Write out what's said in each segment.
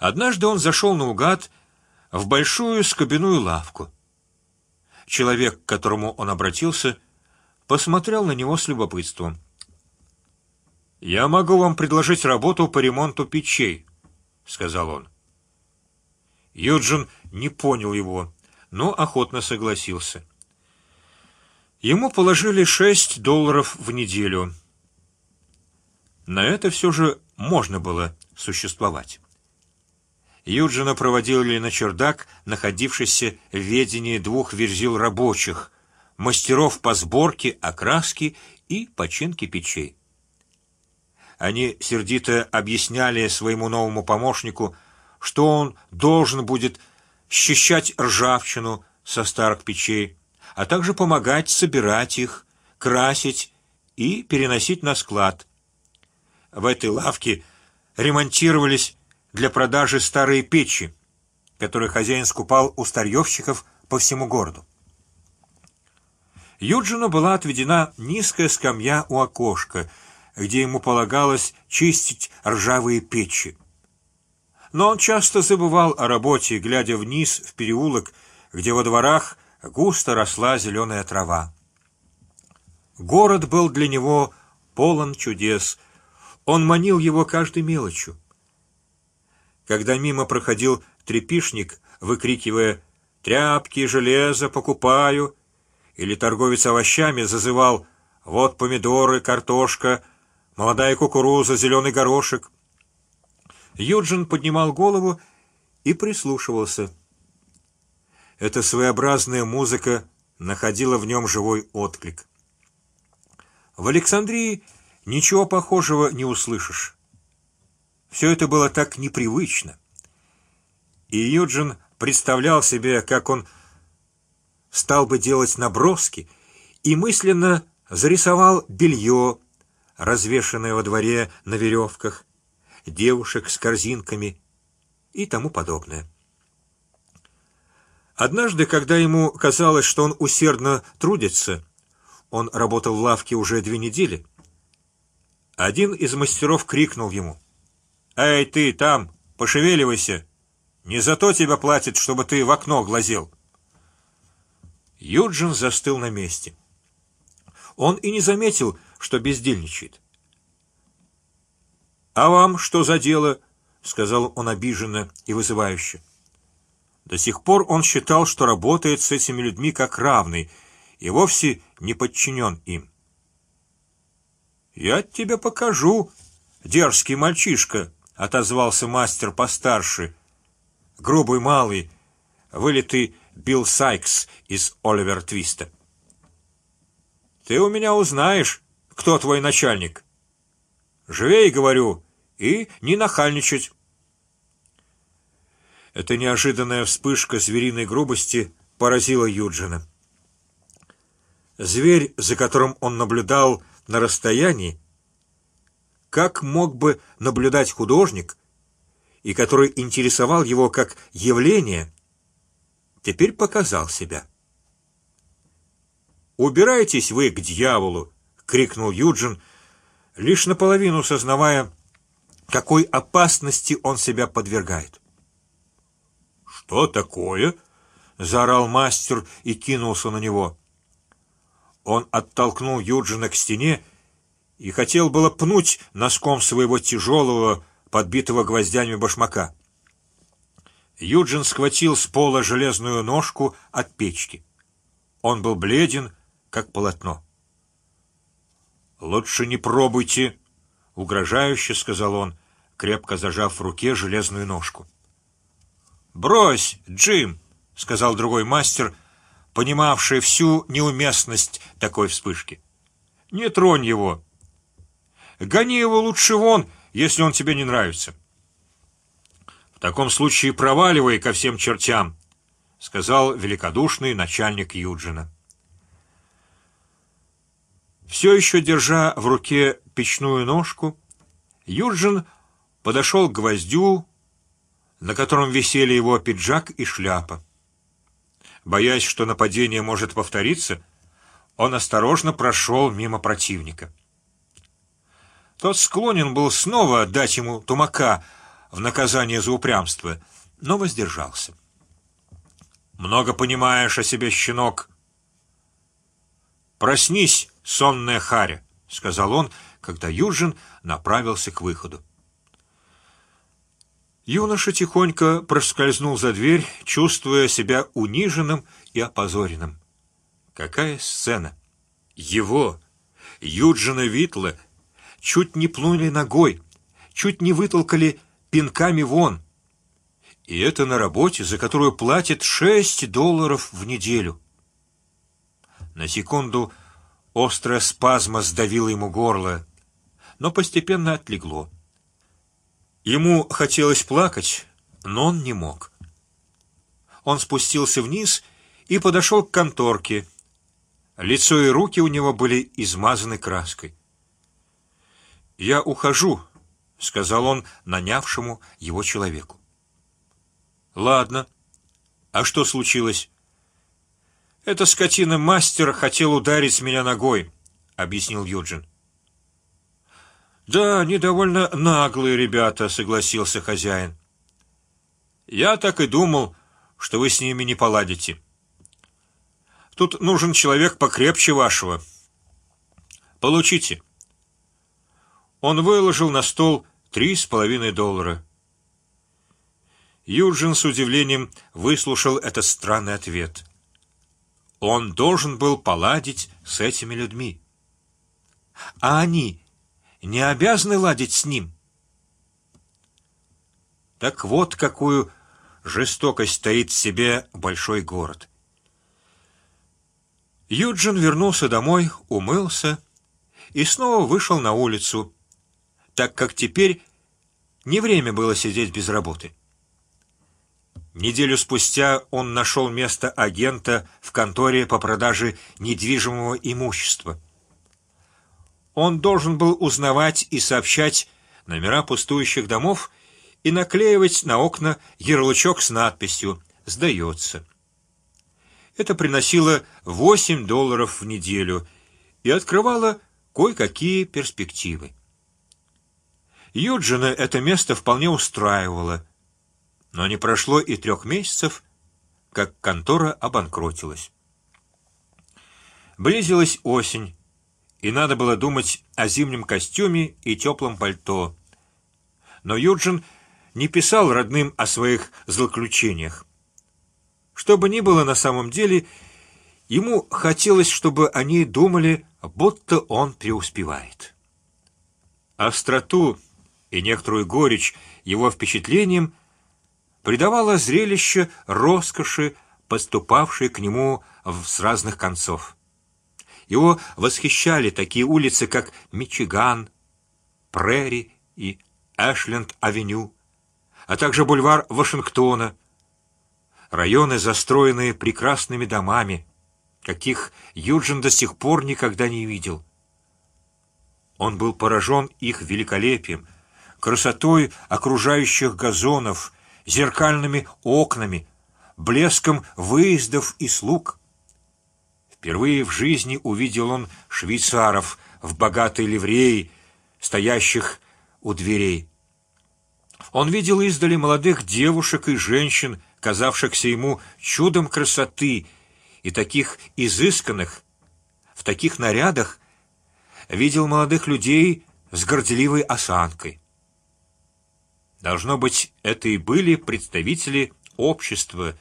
Однажды он зашел наугад в большую скобяную лавку. Человек, к которому он обратился, посмотрел на него с любопытством. Я могу вам предложить работу по ремонту печей, сказал он. Юджин не понял его, но охотно согласился. Ему положили шесть долларов в неделю. На это все же можно было существовать. Юджина проводили на чердак, находившийся в ведении двух верзил рабочих, мастеров по сборке, окраске и починке печей. Они сердито объясняли своему новому помощнику, что он должен будет счищать ржавчину со старых печей, а также помогать собирать их, красить и переносить на склад. В этой лавке ремонтировались для продажи старые печи, которые хозяин скупал у старьевщиков по всему городу. Юджину была отведена низкая скамья у окошка, где ему полагалось чистить ржавые печи. Но он часто забывал о работе, глядя вниз в переулок, где во дворах густо росла зеленая трава. Город был для него полон чудес. Он манил его каждой мелочью. Когда мимо проходил трепишник, выкрикивая «Тряпки, железо, покупаю!» или торговец овощами зазывал «Вот помидоры, картошка, молодая кукуруза, зеленый горошек». Юджин поднимал голову и прислушивался. Эта своеобразная музыка находила в нем живой отклик. В Александрии ничего похожего не услышишь. Все это было так непривычно. И Юджин представлял себе, как он стал бы делать наброски, и мысленно зарисовал белье, развешанное во дворе на веревках, девушек с корзинками и тому подобное. Однажды, когда ему казалось, что он усердно трудится, он работал в лавке уже две недели. Один из мастеров крикнул ему: Эй, ты там, пошевеливайся! Не за то тебя платят, чтобы ты в окно глазел. Юджин застыл на месте. Он и не заметил, что бездельничает. А вам что за дело? сказал он обиженно и вызывающе. До сих пор он считал, что работает с этими людьми как равный и вовсе не подчинен им. Я тебе покажу, дерзкий мальчишка, отозвался мастер постарше, грубый малый, вылитый Билл Сайкс из Оливер Твиста. Ты у меня узнаешь, кто твой начальник. Живей, говорю, и не нахальничать. Эта неожиданная вспышка звериной грубости поразила Юджина. Зверь, за которым он наблюдал на расстоянии, как мог бы наблюдать художник, и который интересовал его как явление, теперь показал себя. Убирайтесь вы к дьяволу! крикнул Юджин, лишь наполовину сознавая, какой опасности он себя подвергает. Что такое? заорал мастер и кинулся на него. Он оттолкнул Юджина к стене и хотел было пнуть носком своего тяжелого, подбитого гвоздями башмака. Юджин схватил с пола железную ножку от печки. Он был бледен, как полотно. Лучше не пробуйте, угрожающе сказал он, крепко зажав в руке железную ножку. Брось, Джим, сказал другой мастер, понимавший всю неуместность такой вспышки. Не тронь его. Гони его лучше вон, если он тебе не нравится. В таком случае проваливай ко всем чертям, сказал великодушный начальник Юджина. Все еще держа в руке печную ножку, Юджин подошел к гвоздю, на котором висели его пиджак и шляпа. Боясь, что нападение может повториться, он осторожно прошел мимо противника. Тот склонен был снова дать ему тумака, в наказание за упрямство, но воздержался. Много понимаешь о себе, щенок. Проснись, сонная харя, сказал он, когда Юджин направился к выходу. Юноша тихонько проскользнул за дверь, чувствуя себя униженным и опозоренным. Какая сцена! Его, Юджина Витла, чуть не плюнули ногой, чуть не вытолкали пинками вон. И это на работе, за которую платят шесть долларов в неделю. На секунду острая спазма сдавила ему горло, но постепенно отлегло. Ему хотелось плакать, но он не мог. Он спустился вниз и подошел к конторке. Лицо и руки у него были измазаны краской. Я ухожу, сказал он нанявшему его человеку. Ладно. А что случилось? Эта скотина мастер хотел ударить меня ногой, объяснил Юджин. Да, они довольно наглые ребята, согласился хозяин. Я так и думал, что вы с ними не поладите. Тут нужен человек покрепче вашего. Получите. Он выложил на стол три с половиной доллара. Юджин с удивлением выслушал этот странный ответ. Он должен был поладить с этими людьми, а они не обязаны ладить с ним. Так вот какую жестокость таит в себе большой город. Юджин вернулся домой, умылся и снова вышел на улицу, так как теперь не время было сидеть без работы. Неделю спустя он нашел место агента в конторе по продаже недвижимого имущества. Он должен был узнавать и сообщать номера пустующих домов и наклеивать на окна ярлычок с надписью "Сдается". Это приносило восемь долларов в неделю и открывало кое-какие перспективы. Юджина это место вполне устраивало но не прошло и трех месяцев, как контора обанкротилась. Близилась осень, и надо было думать о зимнем костюме и теплом пальто. Но Юджин не писал родным о своих злоключениях. Что бы ни было на самом деле, ему хотелось, чтобы они думали, будто он преуспевает. Остроту и некоторую горечь его впечатлениям придавало зрелище роскоши, поступавшей к нему с разных концов. Его восхищали такие улицы, как Мичиган, Прери и Эшленд-авеню, а также бульвар Вашингтона, районы, застроенные прекрасными домами, каких Юджин до сих пор никогда не видел. Он был поражен их великолепием, красотой окружающих газонов зеркальными окнами, блеском выездов и слуг. Впервые в жизни увидел он швейцаров в богатой ливреи, стоящих у дверей. Он видел издали молодых девушек и женщин, казавшихся ему чудом красоты и таких изысканных, в таких нарядах. Видел молодых людей с горделивой осанкой. Должно быть, это и были представители общества,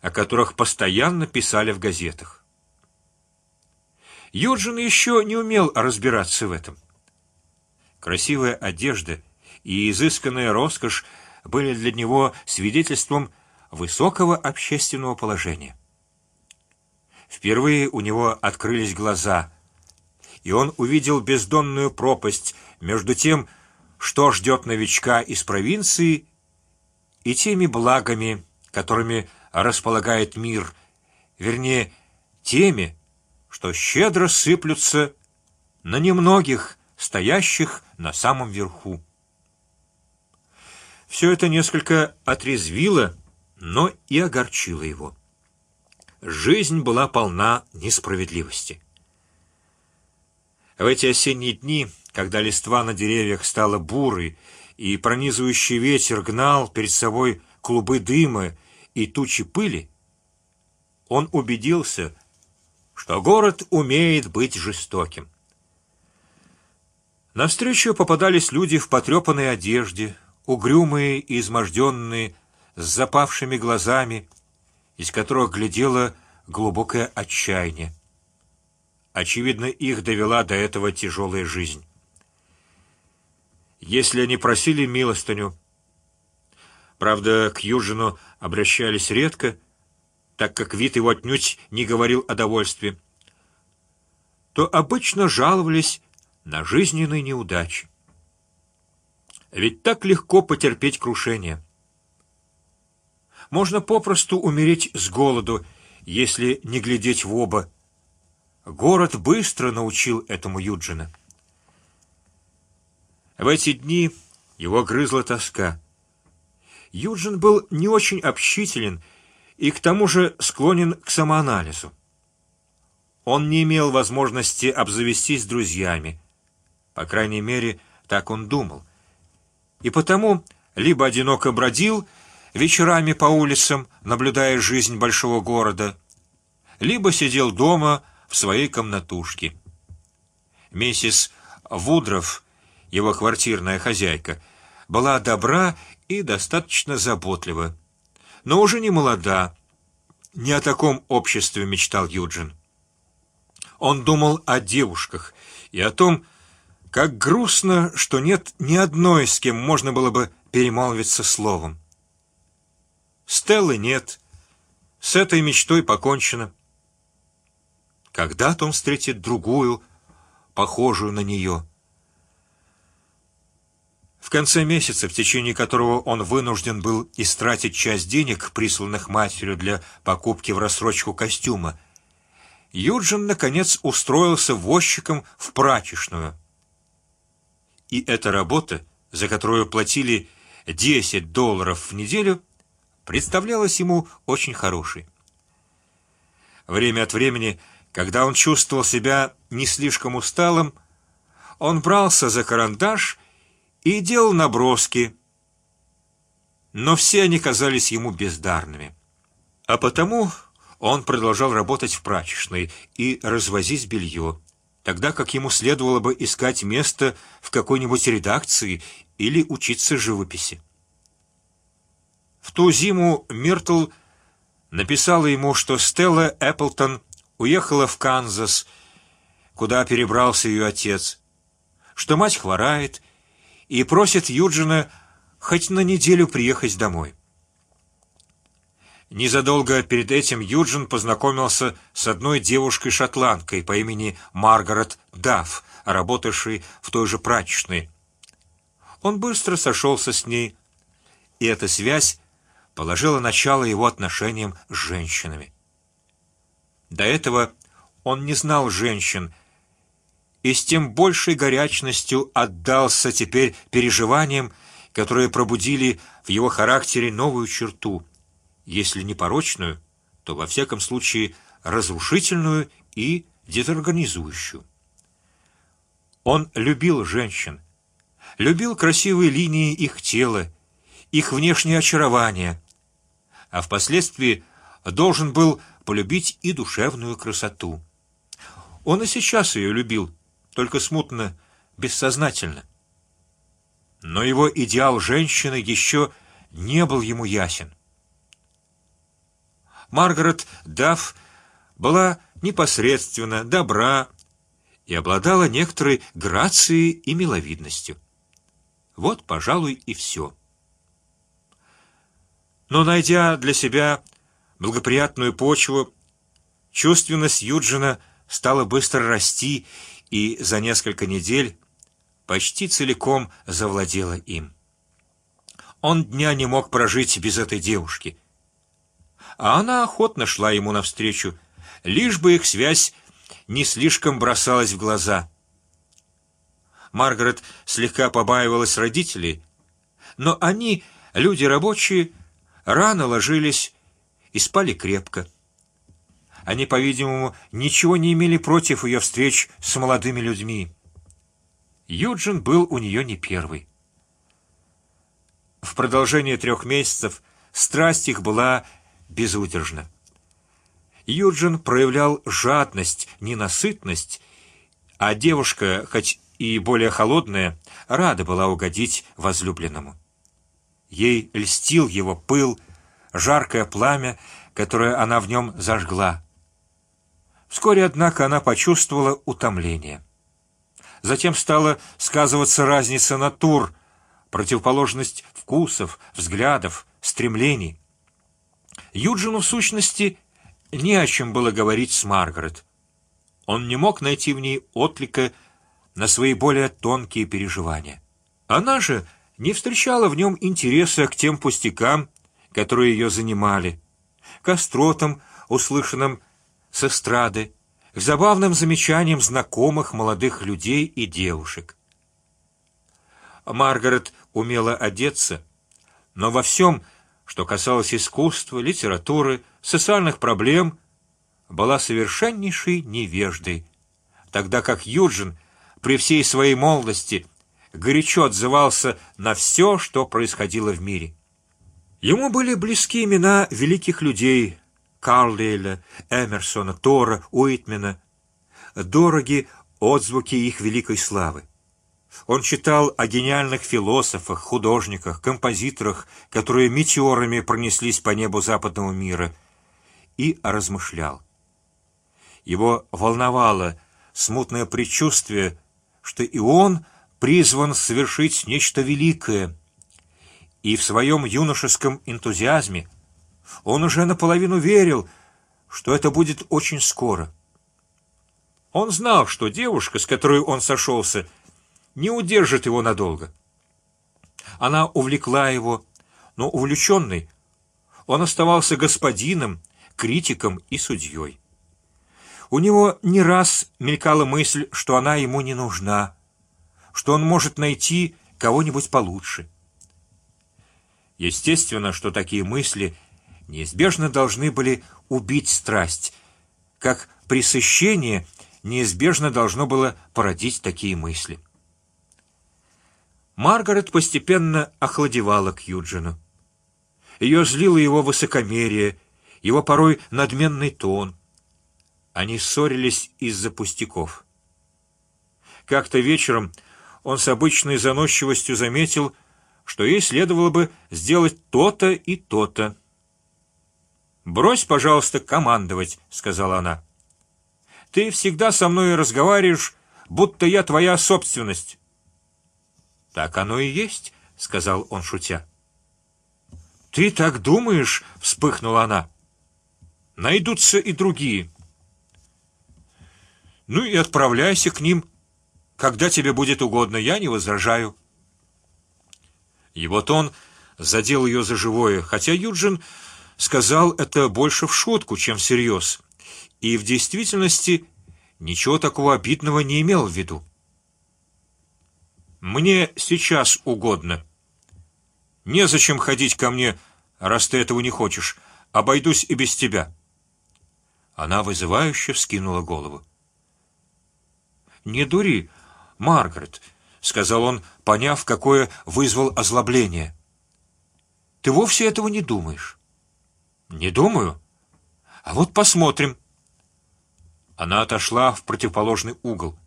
о которых постоянно писали в газетах. Юджин еще не умел разбираться в этом. Красивая одежда и изысканная роскошь были для него свидетельством высокого общественного положения. Впервые у него открылись глаза, и он увидел бездонную пропасть между тем, что ждет новичка из провинции, и теми благами, которыми располагает мир, вернее, теми, что щедро сыплются на немногих, стоящих на самом верху. Все это несколько отрезвило, но и огорчило его. Жизнь была полна несправедливости. В эти осенние дни когда листва на деревьях стала бурой и пронизывающий ветер гнал перед собой клубы дыма и тучи пыли, он убедился, что город умеет быть жестоким. На встречу попадались люди в потрепанной одежде, угрюмые и изможденные, с запавшими глазами, из которых глядело глубокое отчаяние. Очевидно, их довела до этого тяжелая жизнь. Если они просили милостыню, правда, к Южину обращались редко, так как вид его отнюдь не говорил о довольстве, то обычно жаловались на жизненные неудачи. Ведь так легко потерпеть крушение. Можно попросту умереть с голоду, если не глядеть в оба. Город быстро научил этому Юджина. В эти дни его грызла тоска. Юджин был не очень общителен и к тому же склонен к самоанализу. Он не имел возможности обзавестись друзьями, по крайней мере, так он думал, и потому либо одиноко бродил вечерами по улицам, наблюдая жизнь большого города, либо сидел дома в своей комнатушке. Миссис Вудров, его квартирная хозяйка, была добра и достаточно заботлива, но уже не молода. Не о таком обществе мечтал Юджин. Он думал о девушках и о том, как грустно, что нет ни одной, с кем можно было бы перемолвиться словом. Стеллы нет, с этой мечтой покончено. Когда-то он встретит другую, похожую на нее. В конце месяца, в течение которого он вынужден был истратить часть денег, присланных матерью для покупки в рассрочку костюма, Юджин наконец устроился возчиком в прачечную. И эта работа, за которую платили 10 долларов в неделю, представлялась ему очень хорошей. Время от времени, когда он чувствовал себя не слишком усталым, он брался за карандаш и делал наброски, но все они казались ему бездарными, а потому он продолжал работать в прачечной и развозить белье, тогда как ему следовало бы искать место в какой-нибудь редакции или учиться живописи. В ту зиму Миртл написала ему, что Стелла Эпплтон уехала в Канзас, куда перебрался ее отец, что мать хворает и просит Юджина хоть на неделю приехать домой. Незадолго перед этим Юджин познакомился с одной девушкой-шотландкой по имени Маргарет Дафф, работавшей в той же прачечной. Он быстро сошелся с ней, и эта связь положила начало его отношениям с женщинами. До этого он не знал женщин, и с тем большей горячностью отдался теперь переживаниям, которые пробудили в его характере новую черту, если не порочную, то во всяком случае разрушительную и дезорганизующую. Он любил женщин, любил красивые линии их тела, их внешнее очарование, а впоследствии должен был полюбить и душевную красоту. Он и сейчас ее любил, только смутно, бессознательно. Но его идеал женщины еще не был ему ясен. Маргарет Дафф была непосредственно добра и обладала некоторой грацией и миловидностью. Вот, пожалуй, и все. Но найдя для себя благоприятную почву, чувственность Юджина стала быстро расти и за несколько недель почти целиком завладела им. Он дня не мог прожить без этой девушки, а она охотно шла ему навстречу, лишь бы их связь не слишком бросалась в глаза. Маргарет слегка побаивалась родителей, но они, люди рабочие, рано ложились и спали крепко. Они, по-видимому, ничего не имели против ее встреч с молодыми людьми. Юджин был у нее не первый. В продолжение трех месяцев страсть их была безудержна. Юджин проявлял жадность, ненасытность, а девушка, хоть и более холодная, рада была угодить возлюбленному. Ей льстил его пыл, жаркое пламя, которое она в нем зажгла. Вскоре, однако, она почувствовала утомление. Затем стала сказываться разница натур, противоположность вкусов, взглядов, стремлений. Юджину в сущности не о чем было говорить с Маргарет. Он не мог найти в ней отлика на свои более тонкие переживания. Она же не встречала в нем интереса к тем пустякам, которые ее занимали, к остротам, услышанным с эстрады, к забавным замечаниям знакомых молодых людей и девушек. Маргарет умела одеться, но во всем, что касалось искусства, литературы, социальных проблем, была совершеннейшей невеждой, тогда как Юджин при всей своей молодости горячо отзывался на все, что происходило в мире. Ему были близки имена великих людей Карлейля, Эмерсона, Тора, Уитмена, дороги отзвуки их великой славы. Он читал о гениальных философах, художниках, композиторах, которые метеорами пронеслись по небу западного мира, и размышлял. Его волновало смутное предчувствие, что и он призван совершить нечто великое, и в своем юношеском энтузиазме он уже наполовину верил, что это будет очень скоро. Он знал, что девушка, с которой он сошелся, не удержит его надолго. Она увлекла его, но увлеченный он оставался господином, критиком и судьей. У него не раз мелькала мысль, что она ему не нужна, что он может найти кого-нибудь получше. Естественно, что такие мысли неизбежно должны были убить страсть, как пресыщение неизбежно должно было породить такие мысли. Маргарет постепенно охладевала к Юджину. Ее злило его высокомерие, его порой надменный тон. Они ссорились из-за пустяков. Как-то вечером он с обычной заносчивостью заметил, что ей следовало бы сделать то-то и то-то. Брось, пожалуйста, командовать, сказала она. Ты всегда со мной разговариваешь, будто я твоя собственность. Так оно и есть, сказал он шутя. Ты так думаешь? вспыхнула она. Найдутся и другие. Ну и отправляйся к ним, когда тебе будет угодно. Я не возражаю. И вот он задел ее за живое, хотя Юджин сказал это больше в шутку, чем всерьез, и в действительности ничего такого обидного не имел в виду. Мне сейчас угодно. Не зачем ходить ко мне, раз ты этого не хочешь. Обойдусь и без тебя. Она вызывающе вскинула голову. Не дури, Маргарет, сказал он, поняв, какое вызвал озлобление. Ты вовсе этого не думаешь. Не думаю. А вот посмотрим. Она отошла в противоположный угол.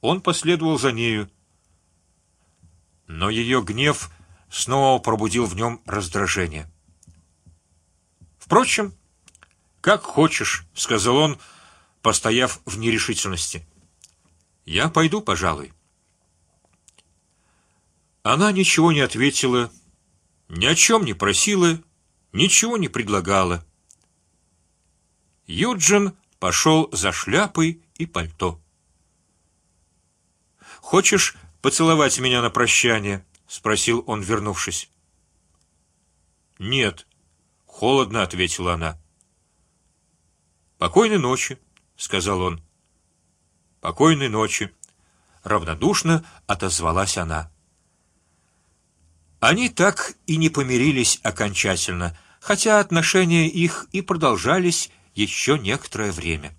Он последовал за нею, но ее гнев снова пробудил в нем раздражение. Впрочем, как хочешь, сказал он, постояв в нерешительности. Я пойду, пожалуй. Она ничего не ответила, ни о чем не просила ничего не предлагала. Юджин пошел за шляпой и пальто. Хочешь поцеловать меня на прощание? – спросил он, вернувшись. Нет, холодно ответила она. Покойной ночи, сказал он. Покойной ночи, равнодушно отозвалась она. Они так и не помирились окончательно, хотя отношения их и продолжались еще некоторое время.